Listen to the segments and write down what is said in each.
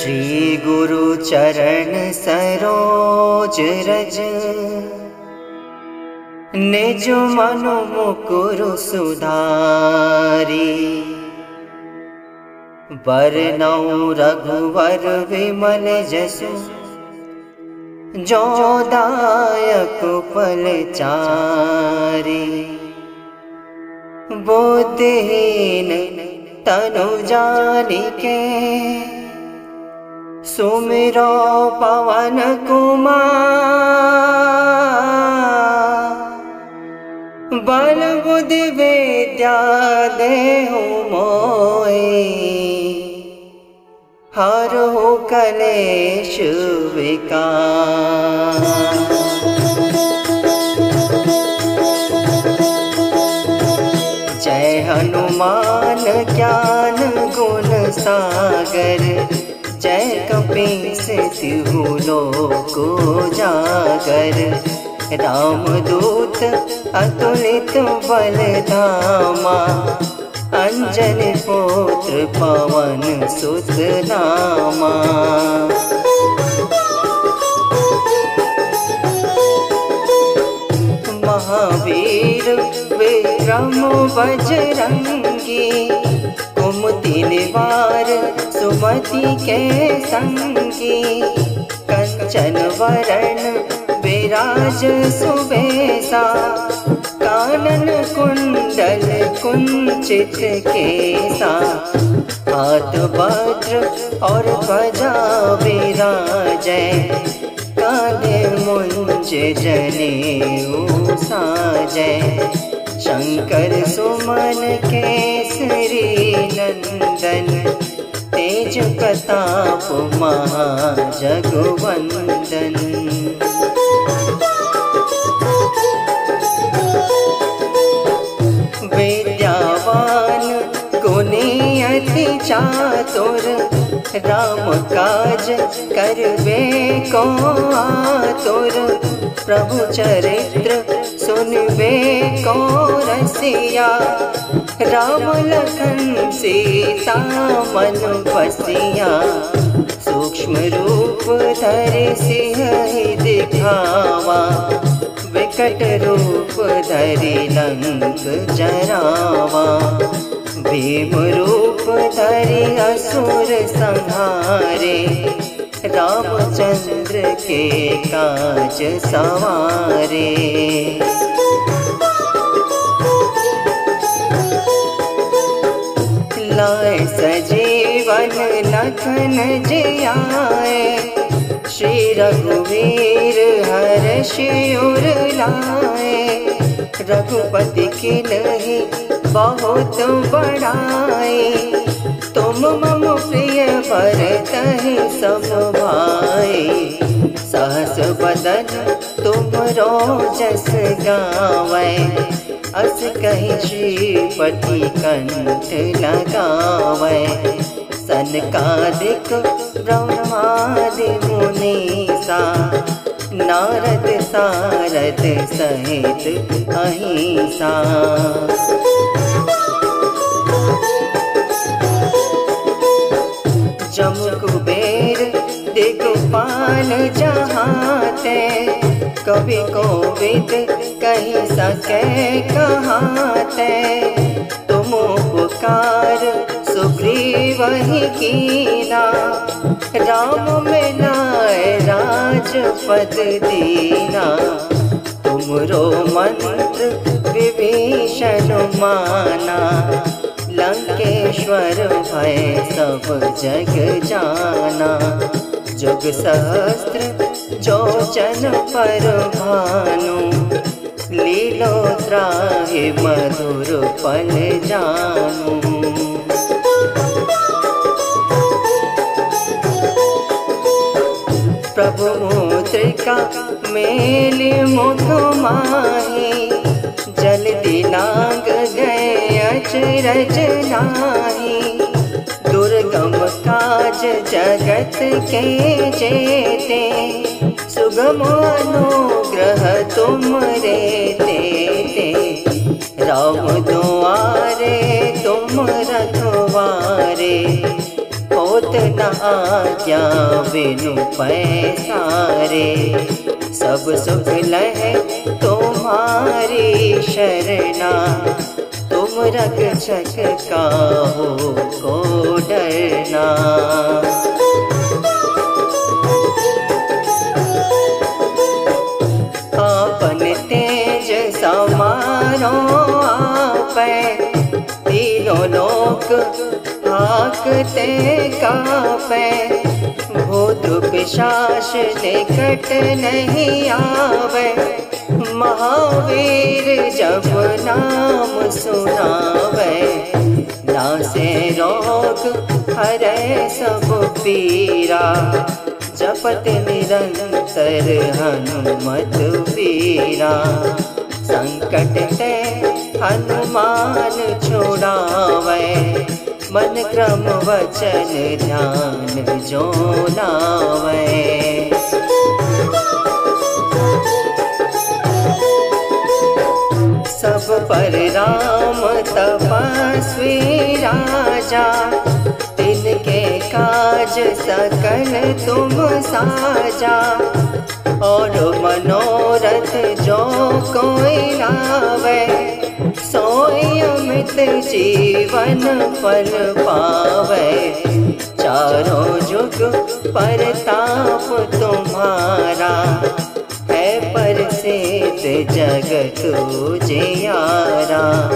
श्री गुरु चरण सरोज रज। निज मनु मुकुरु सुधारी। वरनौ रघुवर विमल जसु। जोदायक पल चारी। बुद्धिहीन तनु जानिके सुमिरो पवन कुमार। बल बुद्धि विद्या देहु मोए हर हो कलेश जय हनुमान ज्ञान गुण सागर। जय कपीस तिहु लोको जागर रामदूत अतुलित बल धामा अंजन पुत्र पवन सुत नामा महावीर विक्रम बजरंगी कुमति निवार सुमति के संगी। कंचन वरण विराज सुबेसा। कानन कुंडल कुंचित केसा। हाथ वज्र और ध्वजा विराजय। काले मुंज जने साजय शंकर सुमन केसरी नंदन, तेज प्रताप महाजगवंदन। विद्यावान गुणी अति चातुर, राम काज करबे को आतुर। प्रभु चरित्र सुनबे को रसिया राम लखन सीता मन बसिया सूक्ष्म रूप धरे सिंह दिखावा, विकट रूप धरि लंक जरावा। भीम रूप धरि असुर संहारे, रामचंद्र के काज सवारे। लखन जियाए श्री रघुवीर हर शिवर लाए। रघुपति की नहीं बहुत बड़ाए। तुम मम प्रिय भरत सब भाई सहस बदन तुम जस गावे। अस कही श्रीपति कंठ लगावे। सनकादिक ब्रह्मादि मुनीसा नारद सारद सहित अहिंसा। जम कुबेर दिगपाल जहाते, कवि कोविद कही सके कहाते सुग्रीव ही कीना राम मिलाए राजपद दीना। तुमरो मंत्र विभीषण माना। लंकेश्वर भय सब जग जाना। जुग सहस्त्र जन पर भानु। लीलो त्राहि मधुर पल जानू। प्रभु मुद्रिका मेल मुख माही। जल दिलांग गए अचरज नाही। दुर्गम काज जगत के जेते। सुगम अनुग्रह तुम रे देते राम दुआरे तुम रखवारे। होत न आज्ञा बिनु पैसारे सब सुख लह तुम्हारी शरणा। तुम रक्षक का हो को डरना। आपन तेज समारो आप तीनों लोक हाकते कापे भूत पिशाच निकट नहीं आवे। महावीर जब नाम सुनावे, नासे रोग हरे सब पीरा। जपत निरंतर हनुमत वीरा संकट ते हनुमान छोड़ावे मन क्रम वचन ध्यान जो लावे। सब पर राम तपस्वी राजा। तिनके काज सकल तुम साजा। और मनोरथ जो कोई लावे। सोई जीवन फल पावे। चारों जुग परताप तुम्हारा। है पर परसित जगत जियारा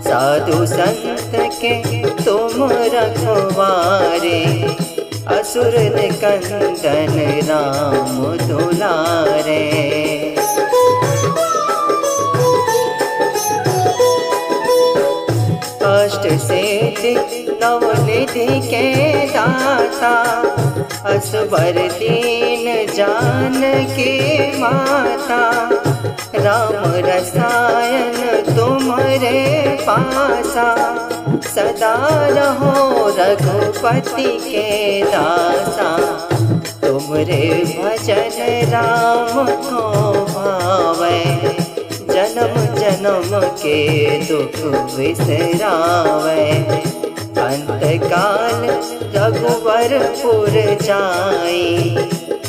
साधु संत के तुम रखवारे। असुर कंदन राम दुलारे। सिद्धि नवनिधि के दाता, असबर दीन जान के माता। राम रसायन तुम्हारे पासा, सदा रहो रघुपति के दासा तुमरे भजन राम जन्म के दुख विसरावे। अंत काल रघुवरपुर जाई।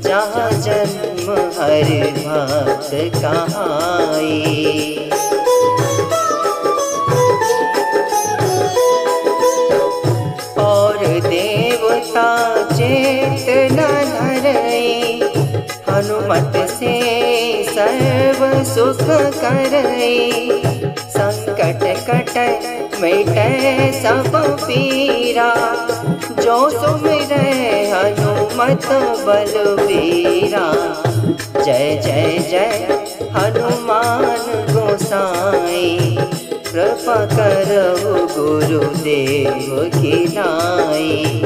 जहाँ जन्म हर भक्त कहाई। और देवता चेत न धरई हनुमत से सर्व सुख करई, संकट कट मिट सब पीरा। जो सुमिर हनुमत बलबीरा। जय जय जय हनुमान गोसाई। कृपा करहु गुरुदेव की नाई।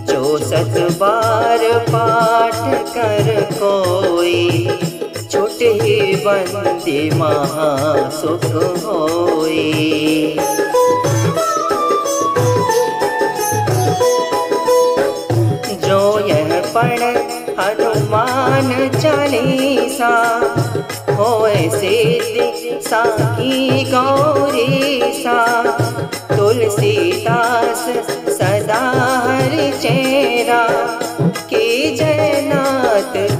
जो सत बार पाठ कर कोई। बंदी महा सुख होई जो यह पढ़ हनुमान चालीसा होए सिद्धि साकी गौरी सा तुलसीदास सदा हरि चेरा की जयनाथ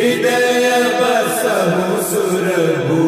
हृदय बसहु सुरभू